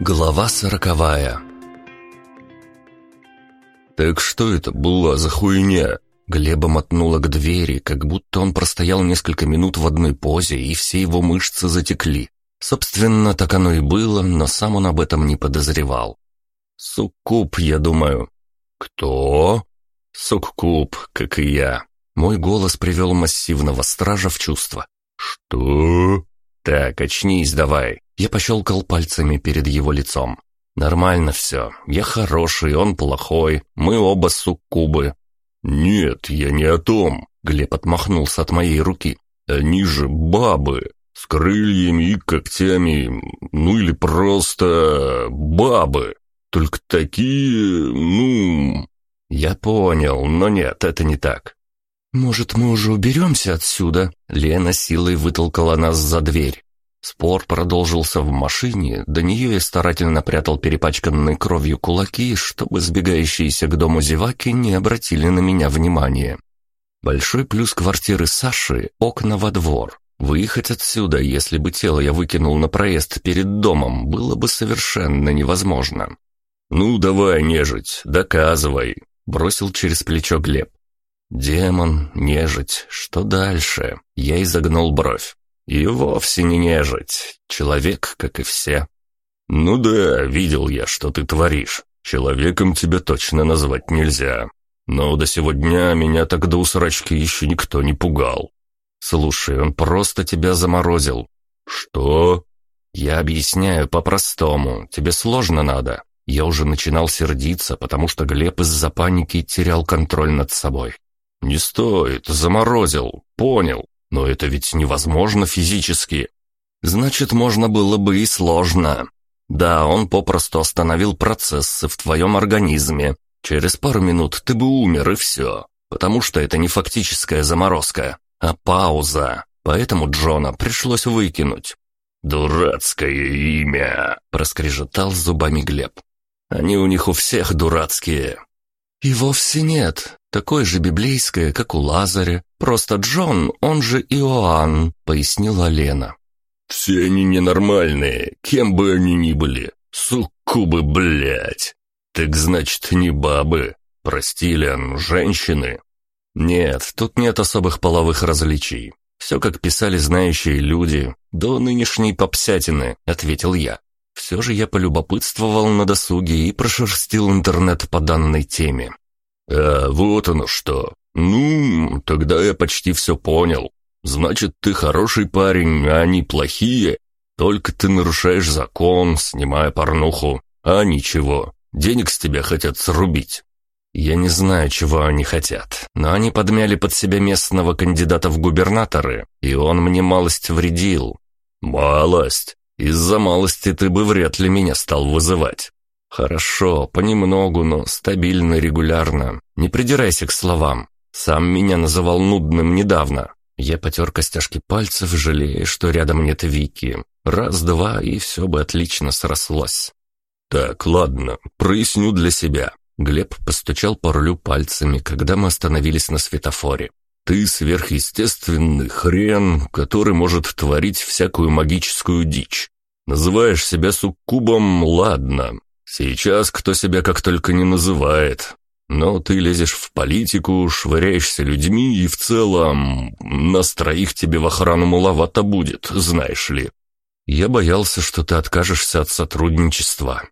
Глава сороковая «Так что это была за хуйня?» Глеба мотнула к двери, как будто он простоял несколько минут в одной позе, и все его мышцы затекли. Собственно, так оно и было, но сам он об этом не подозревал. «Суккуб, я думаю». «Кто?» «Суккуб, как и я». Мой голос привел массивного стража в чувство. «Что?» «Так, очнись давай». Я пощелкал пальцами перед его лицом. «Нормально все. Я хороший, он плохой. Мы оба суккубы. «Нет, я не о том», — Глеб отмахнулся от моей руки. «Они же бабы, с крыльями и когтями, ну или просто бабы. Только такие, ну...» «Я понял, но нет, это не так». «Может, мы уже уберемся отсюда?» Лена силой вытолкала нас за дверь. Спор продолжился в машине, до нее я старательно прятал перепачканные кровью кулаки, чтобы сбегающиеся к дому зеваки не обратили на меня внимания. Большой плюс квартиры Саши – окна во двор. Выехать отсюда, если бы тело я выкинул на проезд перед домом, было бы совершенно невозможно. «Ну, давай, нежить, доказывай», – бросил через плечо Глеб. «Демон, нежить, что дальше?» Я изогнул бровь. И вовсе не нежить, человек, как и все. Ну да, видел я, что ты творишь. Человеком тебя точно назвать нельзя. Но до сего дня меня так до усрачки еще никто не пугал. Слушай, он просто тебя заморозил. Что? Я объясняю по-простому. Тебе сложно надо. Я уже начинал сердиться, потому что Глеб из-за паники терял контроль над собой. «Не стоит, заморозил, понял. Но это ведь невозможно физически. Значит, можно было бы и сложно. Да, он попросту остановил процессы в твоем организме. Через пару минут ты бы умер и все. Потому что это не фактическая заморозка, а пауза. Поэтому Джона пришлось выкинуть. «Дурацкое имя!» — проскрежетал зубами Глеб. «Они у них у всех дурацкие». «И вовсе нет. Такое же библейское, как у Лазаря. Просто Джон, он же Иоанн», — пояснила Лена. «Все они ненормальные, кем бы они ни были. Суккубы, блядь. Так значит, не бабы. Прости, Лен, женщины». «Нет, тут нет особых половых различий. Все, как писали знающие люди, до нынешней попсятины», — ответил я. Все же я полюбопытствовал на досуге и прошерстил интернет по данной теме. «А, вот оно что. Ну, тогда я почти все понял. Значит, ты хороший парень, а они плохие. Только ты нарушаешь закон, снимая порнуху. А ничего, денег с тебя хотят срубить». Я не знаю, чего они хотят, но они подмяли под себя местного кандидата в губернаторы, и он мне малость вредил. «Малость? Из-за малости ты бы вряд ли меня стал вызывать. «Хорошо, понемногу, но стабильно, регулярно. Не придирайся к словам. Сам меня называл нудным недавно. Я потер костяшки пальцев, жалея, что рядом нет Вики. Раз-два, и все бы отлично срослось». «Так, ладно, проясню для себя». Глеб постучал по рулю пальцами, когда мы остановились на светофоре. «Ты сверхъестественный хрен, который может творить всякую магическую дичь. Называешь себя суккубом, ладно, Сейчас кто себя как только не называет. Но ты лезешь в политику, швыряешься людьми, и в целом нас троих тебе в охрану маловато будет, знаешь ли. Я боялся, что ты откажешься от сотрудничества.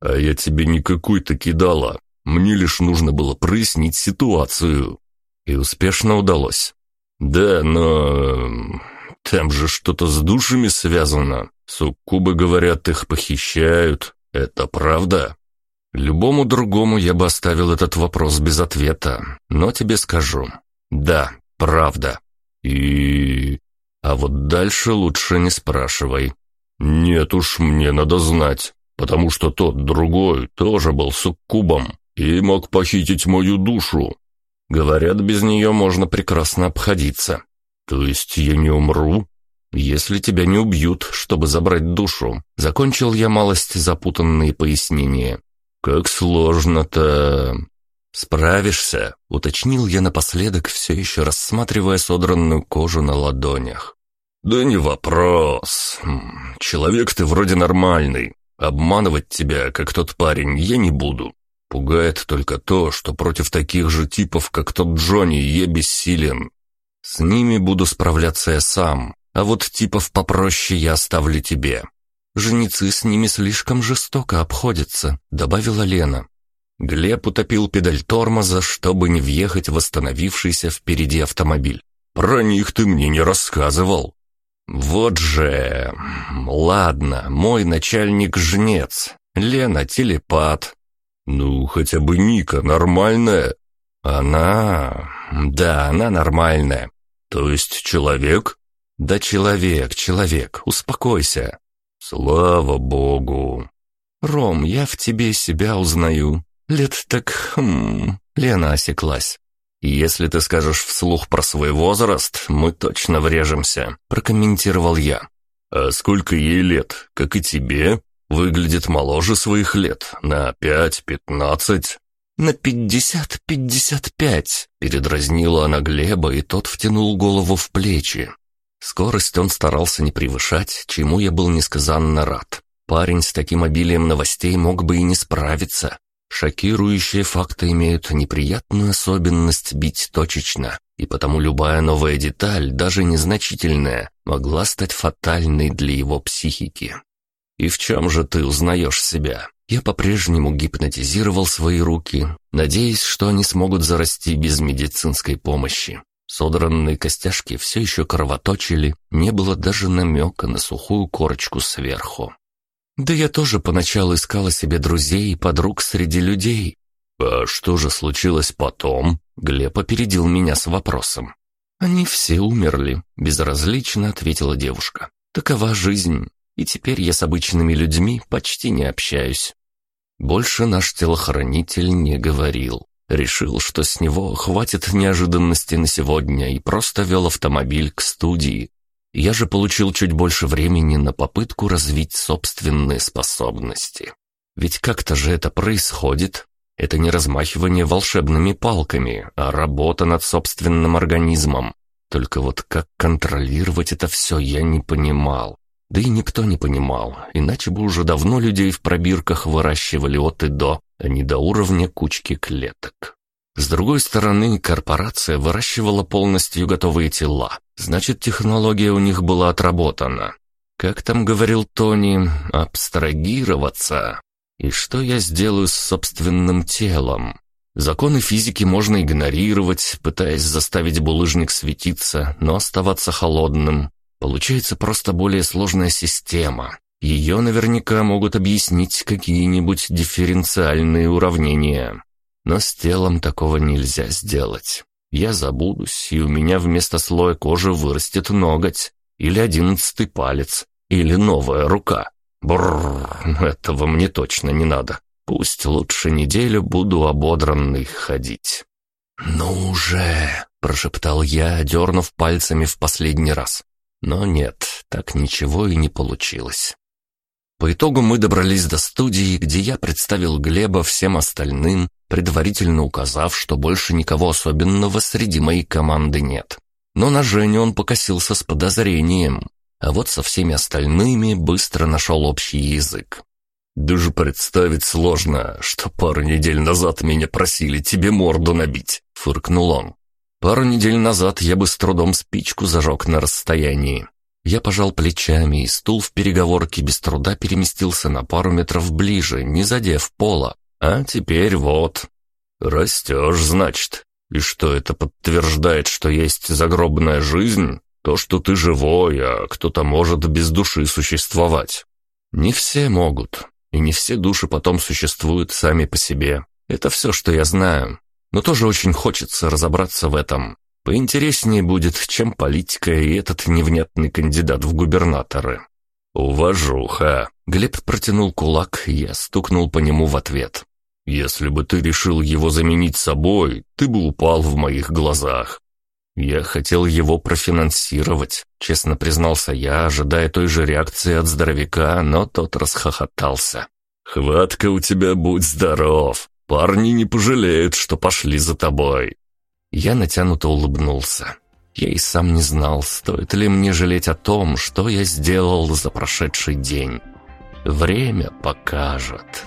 А я тебе не какой-то кидала. Мне лишь нужно было прояснить ситуацию. И успешно удалось. Да, но... Там же что-то с душами связано. Суккубы, говорят, их похищают, «Это правда?» Любому другому я бы оставил этот вопрос без ответа, но тебе скажу. Да, правда. И... А вот дальше лучше не спрашивай. Нет уж, мне надо знать, потому что тот другой тоже был суккубом и мог похитить мою душу. Говорят, без нее можно прекрасно обходиться. То есть я не умру? Если тебя не убьют, чтобы забрать душу», — закончил я малость запутанные пояснения. «Как сложно-то...» «Справишься», — уточнил я напоследок, все еще рассматривая содранную кожу на ладонях. «Да не вопрос. Человек ты вроде нормальный. Обманывать тебя, как тот парень, я не буду. Пугает только то, что против таких же типов, как тот Джонни, я бессилен. С ними буду справляться я сам, а вот типов попроще я оставлю тебе. Женицы с ними слишком жестоко обходятся», — добавила Лена. Глеб утопил педаль тормоза, чтобы не въехать в остановившийся впереди автомобиль. «Про них ты мне не рассказывал». «Вот же... Ладно, мой начальник жнец, Лена телепат. Ну, хотя бы Ника нормальная». «Она... да, она нормальная». «То есть человек?» «Да человек, человек, успокойся». «Слава богу!» «Ром, я в тебе себя узнаю. Лет так... Хм...» Лена осеклась. «Если ты скажешь вслух про свой возраст, мы точно врежемся», — прокомментировал я. «А сколько ей лет, как и тебе? Выглядит моложе своих лет, на пять-пятнадцать». «На пятьдесят-пятьдесят пять», — передразнила она Глеба, и тот втянул голову в плечи. Скорость он старался не превышать, чему я был несказанно рад. Парень с таким обилием новостей мог бы и не справиться. Шокирующие факты имеют неприятную особенность бить точечно, и потому любая новая деталь, даже незначительная, могла стать фатальной для его психики. «И в чем же ты узнаешь себя?» Я по-прежнему гипнотизировал свои руки, надеясь, что они смогут зарасти без медицинской помощи. Содранные костяшки все еще кровоточили, не было даже намека на сухую корочку сверху. Да я тоже поначалу искала себе друзей и подруг среди людей. А что же случилось потом? Глеб опередил меня с вопросом. Они все умерли, безразлично ответила девушка. Такова жизнь, и теперь я с обычными людьми почти не общаюсь. Больше наш телохранитель не говорил. Решил, что с него хватит неожиданности на сегодня и просто вел автомобиль к студии. Я же получил чуть больше времени на попытку развить собственные способности. Ведь как-то же это происходит. Это не размахивание волшебными палками, а работа над собственным организмом. Только вот как контролировать это все я не понимал. Да и никто не понимал, иначе бы уже давно людей в пробирках выращивали от и до, а не до уровня кучки клеток. С другой стороны, корпорация выращивала полностью готовые тела, значит, технология у них была отработана. Как там говорил Тони, абстрагироваться. И что я сделаю с собственным телом? Законы физики можно игнорировать, пытаясь заставить булыжник светиться, но оставаться холодным. Получается просто более сложная система. Ее наверняка могут объяснить какие-нибудь дифференциальные уравнения. Но с телом такого нельзя сделать. Я забудусь, и у меня вместо слоя кожи вырастет ноготь, или одиннадцатый палец, или новая рука. Бррр, этого мне точно не надо. Пусть лучше неделю буду ободранный ходить. «Ну же!» — прошептал я, дернув пальцами в последний раз. Но нет, так ничего и не получилось. По итогу мы добрались до студии, где я представил Глеба всем остальным, предварительно указав, что больше никого особенного среди моей команды нет. Но на Женю он покосился с подозрением, а вот со всеми остальными быстро нашел общий язык. «Даже представить сложно, что пару недель назад меня просили тебе морду набить», — фыркнул он. Пару недель назад я бы с трудом спичку зажег на расстоянии. Я пожал плечами, и стул в переговорке без труда переместился на пару метров ближе, не задев пола. А теперь вот. Растешь, значит. И что это подтверждает, что есть загробная жизнь? То, что ты живой, а кто-то может без души существовать. Не все могут, и не все души потом существуют сами по себе. Это все, что я знаю но тоже очень хочется разобраться в этом. Поинтереснее будет, чем политика и этот невнятный кандидат в губернаторы. «Уважуха!» Глеб протянул кулак, я стукнул по нему в ответ. «Если бы ты решил его заменить собой, ты бы упал в моих глазах. Я хотел его профинансировать, честно признался я, ожидая той же реакции от здоровяка, но тот расхохотался. «Хватка у тебя, будь здоров! Парни не пожалеют, что пошли за тобой». Я натянуто улыбнулся. Я и сам не знал, стоит ли мне жалеть о том, что я сделал за прошедший день. Время покажет.